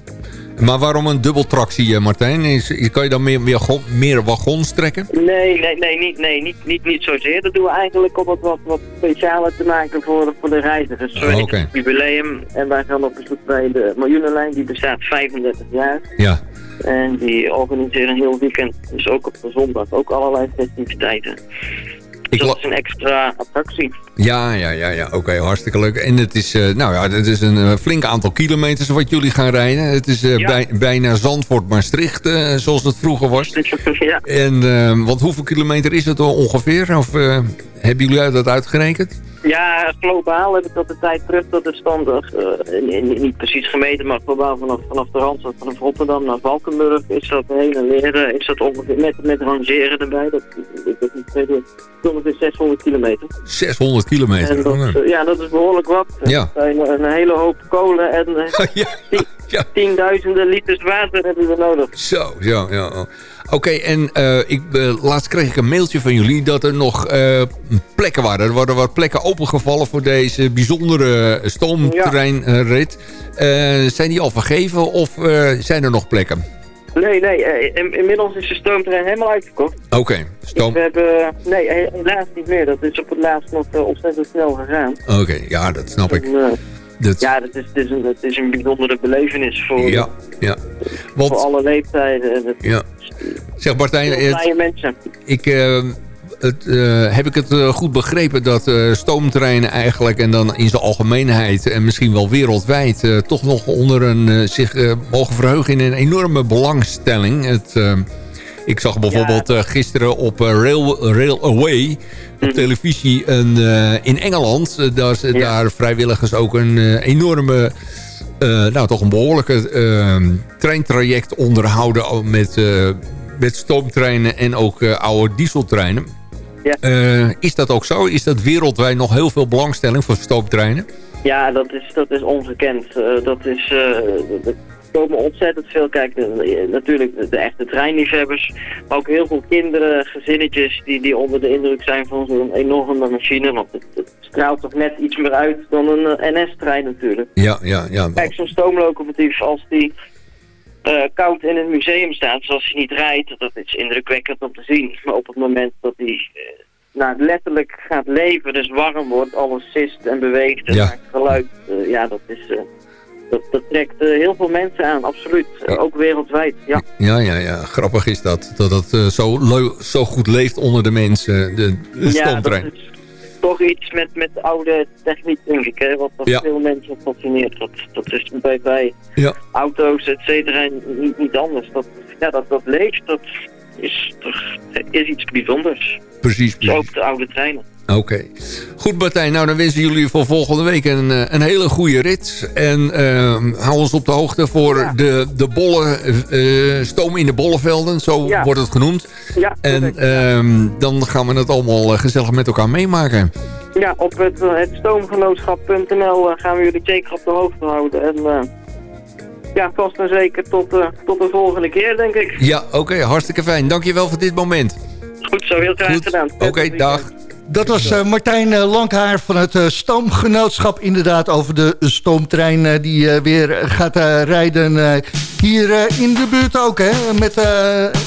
Maar waarom een dubbeltractie, eh, Martijn? Is, kan je dan meer, meer, meer wagons trekken? Nee, nee, nee, niet, nee niet, niet, niet zozeer. Dat doen we eigenlijk om het wat, wat specialer te maken voor, voor de reizigers. Zo Oh, oké. het jubileum. En wij gaan op bezoek bij de Miljoenenlijn. Die bestaat 35 jaar. Ja. En die organiseren heel weekend, dus ook op de zondag, ook allerlei festiviteiten. Dat is een extra attractie. Ja, ja, ja, ja. oké, hartstikke leuk. En het is, eh, nou ja, het is een eh, flink aantal kilometers wat jullie gaan rijden. Het is eh, Ja. bij, bijna Zandvoort-Maastricht, eh, zoals het vroeger was. ja. En, eh, want hoeveel kilometer is het ongeveer? Of eh, hebben jullie dat uitgerekend? Ja, globaal heb ik dat de tijd terug dat standaard, eh, niet, niet precies gemeten, maar globaal vanaf, vanaf de Randstad, vanaf Rotterdam naar Valkenburg, is dat heen en weer, eh, is dat ongeveer, met, met rangeren erbij, dat, niet, weet niet, ongeveer 600 kilometer. 600 kilometer. En dat, Oh, eh, ja, dat is behoorlijk wat. Ja. Dat zijn een hele hoop kolen en eh, tien- tienduizenden liters water hebben we nodig. Zo, ja, ja. Oké, en eh, ik, laatst kreeg ik een mailtje van jullie dat er nog plekken waren. Er worden wat plekken opengevallen voor deze bijzondere stoomtreinrit. Zijn die al vergeven of zijn er nog plekken? Nee, nee, eh, in- inmiddels is de stoomtrein helemaal uitverkocht. Oké, stoom. We hebben, nee, he- helaas niet meer. Dat is op het laatst nog eh, ontzettend snel gegaan. Oké, ja, dat snap ik. En, eh, Dat- Ja, dat is, het is, een, het is een bijzondere belevenis voor, Ja, ja. voor Want, alle leeftijden. En het, ja. Zeg Martijn, heel het- mensen. ik, eh, het, eh, heb ik het eh, goed begrepen dat eh, stoomtreinen eigenlijk... en dan in zijn algemeenheid en misschien wel wereldwijd... toch nog onder een, zich mogen verheugen in een enorme belangstelling. Het, Ik zag bijvoorbeeld gisteren op Rail, Rail Away op Mhm. televisie een, in Engeland. eh, daar, ze- daar vrijwilligers ook een enorme, nou toch een behoorlijke eh, treintraject onderhouden met, eh, met stoomtreinen en ook oude dieseltreinen. Ja. Eh, is dat ook zo? Is dat wereldwijd nog heel veel belangstelling voor stoomtreinen? Ja, dat is, dat is ongekend. Eh, dat is, eh, er komen ontzettend veel, kijk, de- natuurlijk de, de echte treinliefhebbers, maar ook heel veel kinderen, gezinnetjes die, die onder de indruk zijn van zo'n enorme machine. Want het, het straalt toch net iets meer uit dan een NS-trein natuurlijk. Ja, ja, ja. Kijk, zo'n stoomlocomotief, als die eh, koud in een museum staat, zoals hij niet rijdt, dat is indrukwekkend om te zien. Maar op het moment dat hij eh, nou, letterlijk gaat leven, dus warm wordt, alles sist en beweegt en Ja. maakt geluid, eh, ja, dat is... dat, dat trekt heel veel mensen aan, absoluut. Ook wereldwijd, ja. Ja, ja, ja. Grappig is dat. Dat het zo, zo goed leeft onder de mensen, de, de Ja, stoomtrein. is toch iets met, met oude techniek, denk ik, hè, wat, wat Ja. veel mensen fascineert. Dat, dat is bij, bij Ja. auto's, et cetera, niet, niet anders. Dat, ja, dat, dat leeft, dat is, toch, is iets bijzonders. Precies, Dus ook de oude treinen. Oké. Goed Martijn, nou dan wensen jullie voor volgende week een, eh, een hele goede rit. En eh, hou ons op de hoogte voor de, de bolle, eh, stoom in de bollevelden, zo Ja. wordt het genoemd. Ja, En ehm, dan gaan we het allemaal eh, gezellig met elkaar meemaken. Ja, op het, het stoomgenootschap.nl gaan we jullie zeker op de hoogte houden. En ja, vast en zeker tot, tot de volgende keer, denk ik. Ja, oké, hartstikke fijn. Dankjewel voor dit moment. Goed zo, heel graag gedaan. Oké, dag. Dat was eh, Martijn eh, Langhaar van het eh, Stoomgenootschap. Inderdaad over de stoomtrein die weer gaat rijden. hier in de buurt ook, hè? Met,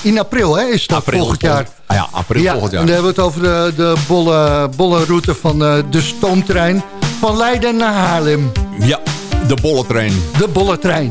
in april, hè? Is dat April, volgend jaar? Ah ja, april ja, volgend jaar. en dan hebben we het over de, de bolle, bolle route van de stoomtrein. Van Leiden naar Haarlem. Ja, de bolletrein. De bolle trein.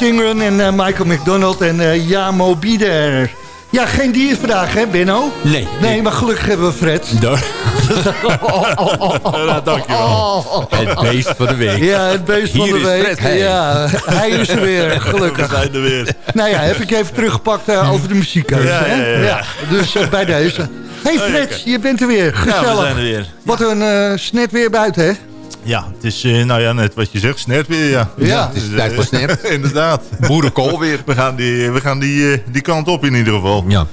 Ingram en eh, Michael McDonald en uh, Jamo Bieder. Ja, geen dier vandaag, hè, Benno? Nee. Nee, maar gelukkig hebben we Fred. Daar. ja, dankjewel. Het beest van de week. Ja, het beest Hier van de week. Fred, hey. Ja, hij is er weer, gelukkig. We zijn er weer. Nou ja, heb ik even teruggepakt uh, over de muziekkeuze. Ja, hè? ja, ja, ja. dus uh, bij deze. Hey Fred, je bent er weer. Gezellig. Ja, we zijn er weer. Wat een uh, snet weer buiten, hè? Ja, het is, uh, nou ja, net wat je zegt, snert weer, ja. Ja, het is tijd voor snert. Inderdaad. Boerenkool weer. We gaan, die, we gaan die, uh, die kant op in ieder geval. Ja.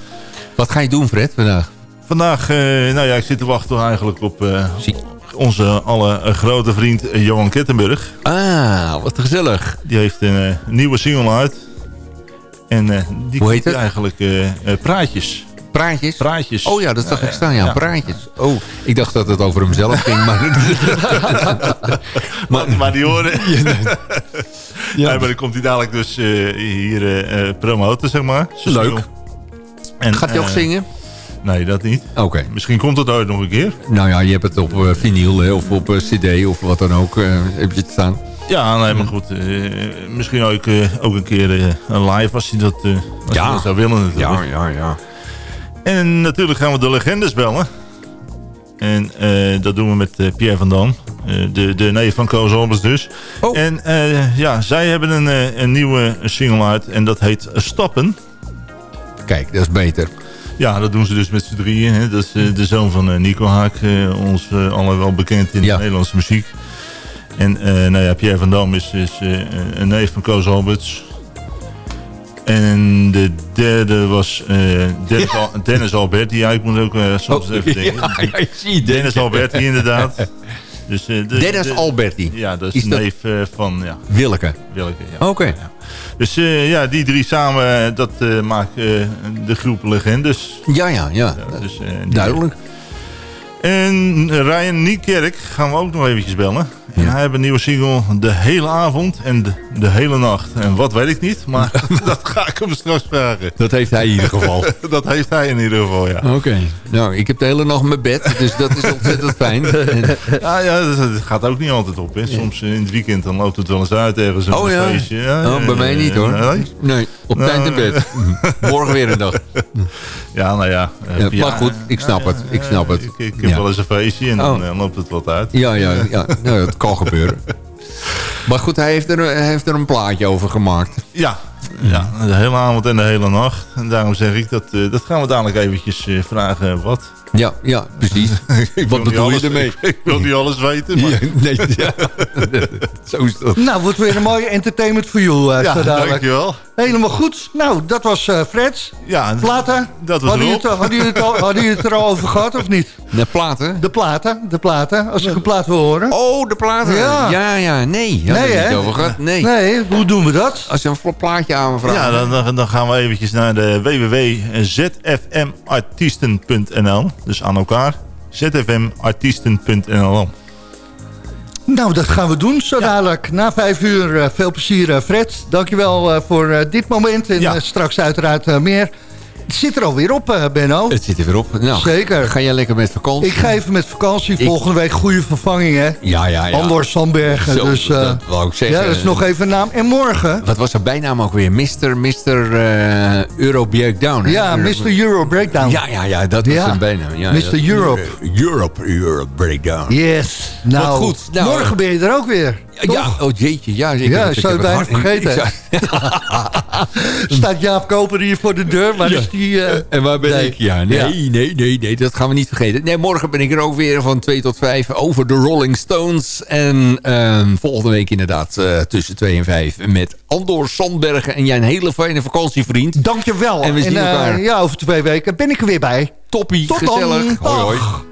Wat ga je doen, Fred, vandaag? Vandaag, uh, nou ja, ik zit te wachten eigenlijk op onze alle grote vriend Johan Kettenburg. Ah, wat gezellig. Die heeft een nieuwe single uit. En die Hoe heet het? eigenlijk Praatjes. Praatjes? Praatjes. Oh ja, dat zag ik staan, ja. Praatjes. Oh, ik dacht dat het over hemzelf ging, maar... maar, maar die horen... ja. maar dan komt hij dadelijk dus uh, hier uh, promoten, zeg maar. Leuk. En, Gaat hij ook zingen? Nee, dat niet. Oké. Okay. Misschien komt het ooit nog een keer. Nou ja, je hebt het op uh, vinyl hè, of op uh, cd of wat dan ook. Uh, heb je het staan? Ja, nee, maar goed. misschien ook, ook een keer live als je dat, als ja. je dat zou willen natuurlijk. Ja, ja, ja. En natuurlijk gaan we de legendes bellen. En uh, dat doen we met uh, Pierre van Dam. Uh, de, de neef van Koos Albers dus. Oh. En ja, zij hebben een, een nieuwe single uit. En dat heet Stappen. Kijk, dat is beter. Ja, dat doen ze dus met z'n drieën. Hè. Dat is de zoon van Nico Haak. ons allen wel bekend in ja. de Nederlandse muziek. En nou ja, Pierre van Dam is, is een neef van Koos Alberts. En de derde was uh, Dennis, Al Dennis Alberti. Ja, ik moet ook uh, soms oh, even denken. Ja, ja, ik zie Dennis Alberti, inderdaad. Dus, uh, de, Dennis de, Alberti? Ja, dat is, is neef dat... van... Ja, Willeke? Willeke, ja. Oké. Okay. Ja. Dus ja, die drie samen, dat maakt de groep Legendes. Ja, ja, ja. ja dus, Duidelijk. En Ryan Niekerk gaan we ook nog eventjes bellen. En hij heeft een nieuwe single de hele avond en de, de, hele nacht. En wat weet ik niet, maar dat ga ik hem straks vragen. Dat heeft hij in ieder geval. dat heeft hij in ieder geval, ja. Oké. Okay. Nou, ik heb de hele nacht mijn bed, dus dat is ontzettend fijn. ja, ja, dat gaat ook niet altijd op. Hè. Soms in het weekend dan loopt het wel eens uit ergens een oh, ja. feestje. Ja, oh, bij mij niet hoor. Nee, nee op nou, tijd in bed. Morgen weer een dag. Ja, nou ja. Uh, ja maar goed, ik snap het. Ik snap het. Ik, ik heb wel eens een feestje en dan oh. loopt het wat uit. Ja, ja, ja. Nou, dat kan gebeuren. Maar goed, hij heeft, er, hij heeft er een plaatje over gemaakt. Ja, ja, de hele avond en de hele nacht. En daarom zeg ik, dat, uh, dat gaan we dadelijk eventjes uh, vragen wat. Ja, ja, precies. wat bedoel alles, je ermee? Ik, ik, wil niet alles weten, maar... Ja, nee, ja. Zo is dat. Nou, wordt weer een mooie entertainment voor jou. Uh, ja, zo dadelijk. dankjewel. Helemaal goed. Nou, dat was uh, Freds. Ja. Platen. Dat was hadden, jullie het, hadden, jullie het al, hadden jullie het er al over gehad of niet? De platen? De platen, de platen. Als je een plaat wil horen. Oh, de platen. Ja, ja. ja nee. Nee, hè? niet over gehad. Nee. nee, hoe doen we dat? Als je een plaatje aanvraagt. Ja, dan, dan, dan gaan we eventjes naar de www.zfmartiesten.nl. Dus aan elkaar. zfmartiesten.nl nou, dat gaan we doen zo ja. dadelijk. Na vijf uur uh, veel plezier, uh, Fred. Dankjewel uh, voor dit moment. En ja. straks uiteraard meer. Het zit er alweer op, Benno. Het zit er weer op. Nou, Zeker. Ga jij lekker met vakantie? Ik ga even met vakantie. Ik... Volgende week goede vervanging, hè? Ja, ja, ja. Andor Sandbergen. Zo, dus, dat wou ik zeggen. Ja, dat is nog even een naam. En morgen... Wat was zijn bijnaam ook weer? Mr. Mr. Uh, Euro Breakdown. Hè? Ja, Mr. Euro Breakdown. Ja, ja, ja. Dat was ja. zijn bijnaam. Ja, Mr. Europe. Europe, Europe Breakdown. Yes. Nou, goed. Nou, morgen ben je er ook weer. Ja, oh jeetje. Ja, zeker. Ja, zou je bijna vergeten. Staat Jaap Koper hier voor de deur, maar ja. is die... Uh... En waar ben nee. ik? Ja, nee, ja. nee, nee, nee, dat gaan we niet vergeten. Nee, morgen ben ik er ook weer van 2 tot 5 over de Rolling Stones. En uh, volgende week inderdaad uh, tussen 2 en 5 met Andor Sandbergen. En jij een hele fijne vakantievriend. Dankjewel. En we zien en, elkaar. ja, over twee weken ben ik er weer bij. Toppie, tot gezellig. Dan. Hoi, hoi.